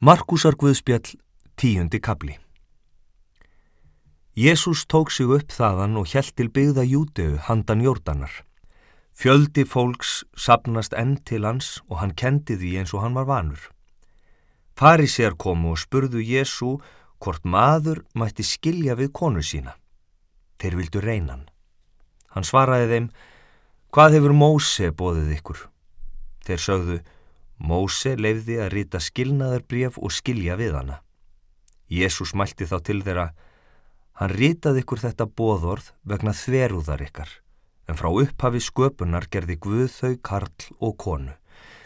Markusar Guðspjall, tíundi kapli Jésús tók sig upp þaðan og hjælt til byggða Júteu handan jórdanar. Fjöldi fólks sapnast enn til hans og hann kendi því eins og hann var vanur. Farisér komu og spurðu Jésú hvort maður mætti skilja við konu sína. Þeir vildu reynan. Hann svaraði þeim, hvað hefur Móse bóðið ykkur? Þeir sögðu, Móse leifði að rita skilnaðarbref og skilja við hana. Jésús mælti þá til þeirra, hann ritaði ykkur þetta bóðorð vegna þverúðar ykkar, en frá upphafi sköpunar gerði Guð þau karl og konu.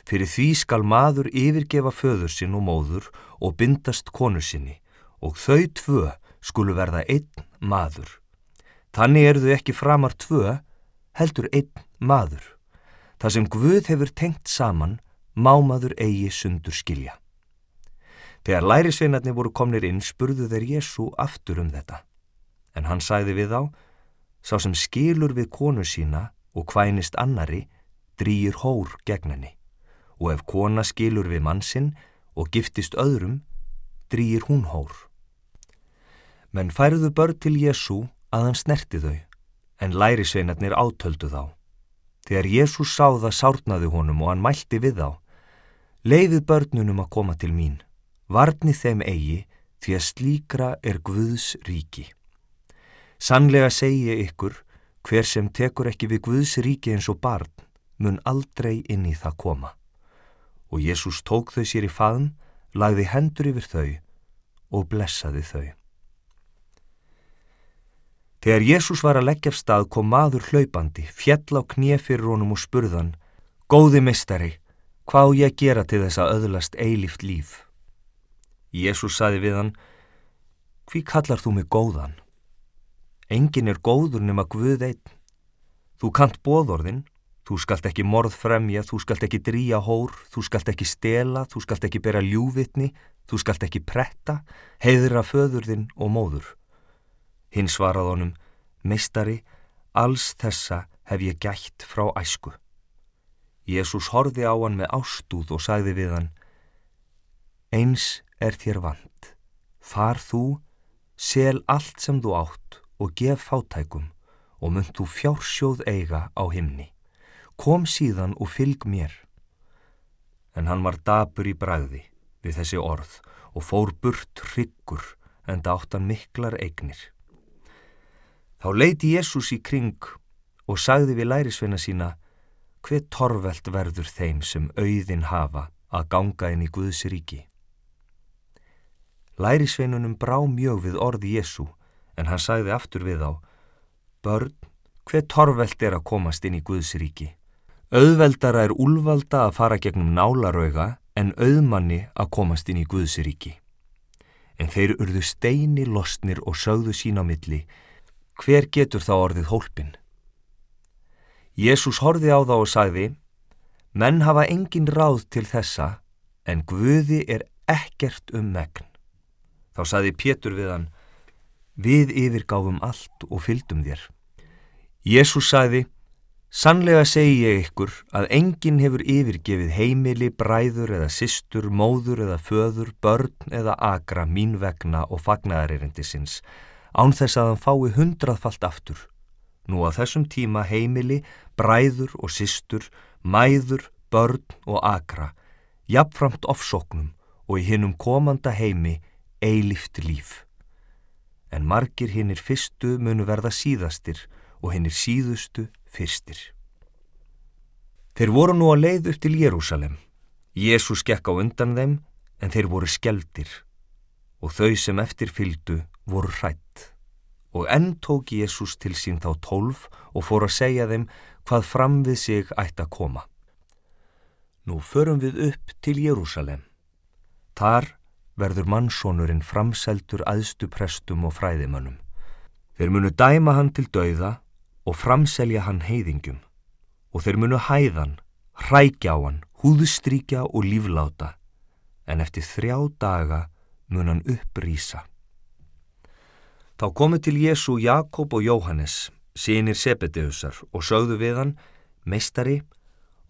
Fyrir því skal maður yfirgefa föður sinn og móður og bindast konu sinni og þau tvö skulu verða einn maður. Þannig eru þau ekki framar tvö, heldur einn maður. Það sem Guð hefur tengt saman, mámaður eigi sundur skilja. Þegar lærisveinarnir voru komnir inn spurðu þeir Jésu aftur um þetta. En hann sæði við á, sá sem skilur við konu sína og kvænist annari, drýir hór gegn henni. Og ef kona skilur við mannsinn og giftist öðrum, drýir hún hór. Menn færðu börn til Jésu að hann snerti þau, en lærisveinarnir átöldu þá. Þegar Jésús sá það sárnaði honum og hann mælti við þá, Leifið börnunum að koma til mín, varni þeim eigi því að slíkra er Guðs ríki. Sannlega segi ég ykkur, hver sem tekur ekki við Guðs ríki eins og barn, mun aldrei inn í það koma. Og Jésús tók þau sér í faðum, lagði hendur yfir þau og blessaði þau. Þegar Jésús var að leggja af stað kom maður hlaupandi, fjell á knið fyrir honum og spurðan, Góði mistari, hvað á ég að gera til þess að öðlast eilíft líf? Jésús saði við hann, hví kallar þú mig góðan? Engin er góður nema Guð einn. Þú kant bóðorðin, þú skalt ekki morð fremja, þú skalt ekki dríja hór, þú skalt ekki stela, þú skalt ekki bera ljúvitni, þú skalt ekki pretta, heiðra föðurðin og móður. Hinn svarað honum, meistari, alls þessa hef ég gætt frá æsku. Jésús horfi á hann með ástúð og sagði við hann, eins er þér vant, far þú, sel allt sem þú átt og gef fátækum og mynd þú fjársjóð eiga á himni. Kom síðan og fylg mér. En hann var dabur í bræði við þessi orð og fór burt hryggur en dáttan miklar eignir. Þá leiti Jésús í kring og sagði við lærisveina sína hver torvelt verður þeim sem auðin hafa að ganga inn í Guðs ríki. Lærisveinunum brá mjög við orði Jésu en hann sagði aftur við á Börn, hver torvelt er að komast inn í Guðs ríki? Auðveldara er úlvalda að fara gegnum nálarauga en auðmanni að komast inn í Guðs ríki. En þeir urðu steini losnir og sögðu sín á milli hver getur þá orðið hólpin? Jésús horfi á þá og sagði, menn hafa engin ráð til þessa, en Guði er ekkert um megn. Þá sagði Pétur við hann, við yfirgáfum allt og fyldum þér. Jésús sagði, sannlega segi ég ykkur að enginn hefur yfirgefið heimili, bræður eða systur, móður eða föður, börn eða agra mín vegna og fagnaðaririndisins, án þess að hann fái hundraðfalt aftur. Nú að þessum tíma heimili, bræður og systur, mæður, börn og akra, jafnframt ofsóknum og í hinnum komanda heimi eilift líf. En margir hinnir fyrstu munu verða síðastir og hinnir síðustu fyrstir. Þeir voru nú að leið upp til Jérúsalem. Jésús gekk á undan þeim en þeir voru skeldir og þau sem eftir fyldu voru hrætt. Og enn tók Jésús til sín þá tólf og fór að segja þeim hvað fram við sig ætti að koma. Nú förum við upp til Jérúsalem. Þar verður mannsónurinn framseldur aðstu prestum og fræðimönnum. Þeir munu dæma hann til dauða og framselja hann heiðingjum og þeir munu hæðan, hrækja á hann, húðstríkja og lífláta en eftir þrjá daga mun hann upprýsa. Þá komu til Jésu Jakob og Jóhannes, sínir Sebedeusar og sögðu við hann, meistari,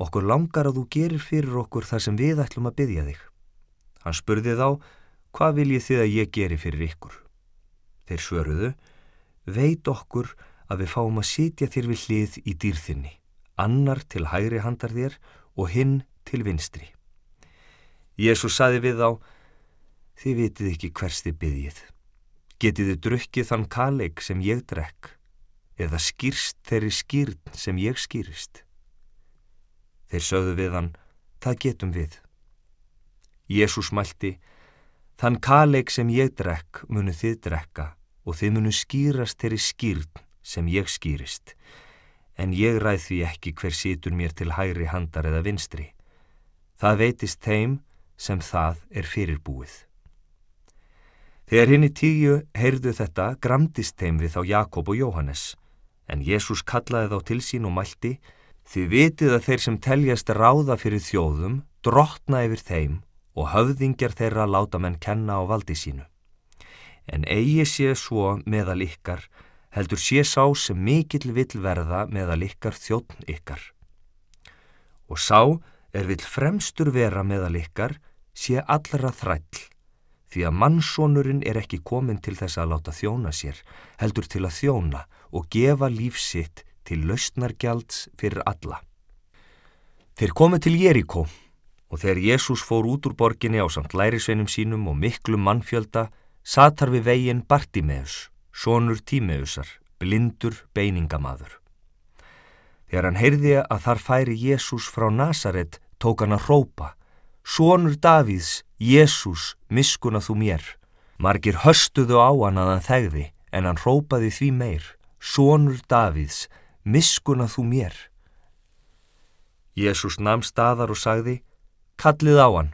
okkur langar að þú gerir fyrir okkur þar sem við ætlum að byggja þig. Hann spurði þá, hvað viljið þið að ég geri fyrir ykkur? Þeir svöruðu, veit okkur að við fáum að sitja þér við hlið í dýrþinni, annar til hægri handar þér og hinn til vinstri. Jésús saði við þá, þið vitið ekki hvers þið byggjið. Getið þið drukkið þann kaleik sem ég drekk, eða skýrst þeirri skýrn sem ég skýrist. Þeir sögðu við hann, það getum við. Jésús mælti, þann kaleik sem ég drekk munu þið drekka og þið munu skýrast þeirri skýrn sem ég skýrist, en ég ræð því ekki hver situr mér til hægri handar eða vinstri. Það veitist þeim sem það er fyrirbúið. Þegar henni tíu heyrðu þetta gramdist þeim við þá Jakob og Jóhannes, en Jésús kallaði þá til sín og mælti, þið vitið að þeir sem teljast ráða fyrir þjóðum drotna yfir þeim og höfðingjar þeirra láta menn kenna á valdi sínu. En eigi sé svo meðal ykkar, heldur sé sá sem mikill vill verða meðal ykkar þjóttn ykkar. Og sá er vill fremstur vera meðal ykkar, sé allra þræll, því að mannsónurinn er ekki komin til þess að láta þjóna sér, heldur til að þjóna og gefa lífsitt til lausnargjalds fyrir alla. Þeir komið til Jeríkó og þegar Jésús fór út úr borginni á samt lærisveinum sínum og miklu mannfjölda, satar við veginn Bartimeus, sonur Tímeusar, blindur beiningamaður. Þegar hann heyrði að þar færi Jésús frá Nazaret, tók hann að rópa, Sónur Davíðs, Jésús, miskuna þú mér. Margir höstuðu á hann að hann þegði, en hann rópaði því meir, Sónur Davíðs, miskuna þú mér. Jésús namn staðar og sagði, kallið á hann.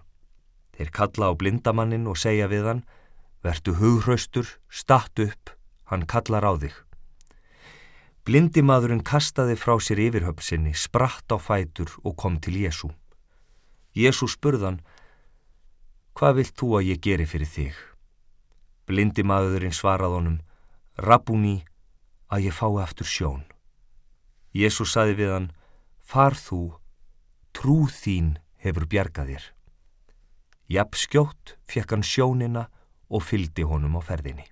Þeir kalla á blindamannin og segja við hann, vertu hughraustur, statt upp, hann kallar á þig. Blindimaðurinn kastaði frá sér yfirhöpsinni, spratt á fætur og kom til Jésú. Jésús spurðan, hvað vilt þú að ég geri fyrir þig? Blindimaðurinn svarað honum, Rabúni, að ég fái aftur sjón. Jésús saði við hann, far þú, trú þín hefur bjargað þér. Japp skjótt fekk hann sjónina og fyldi honum á ferðinni.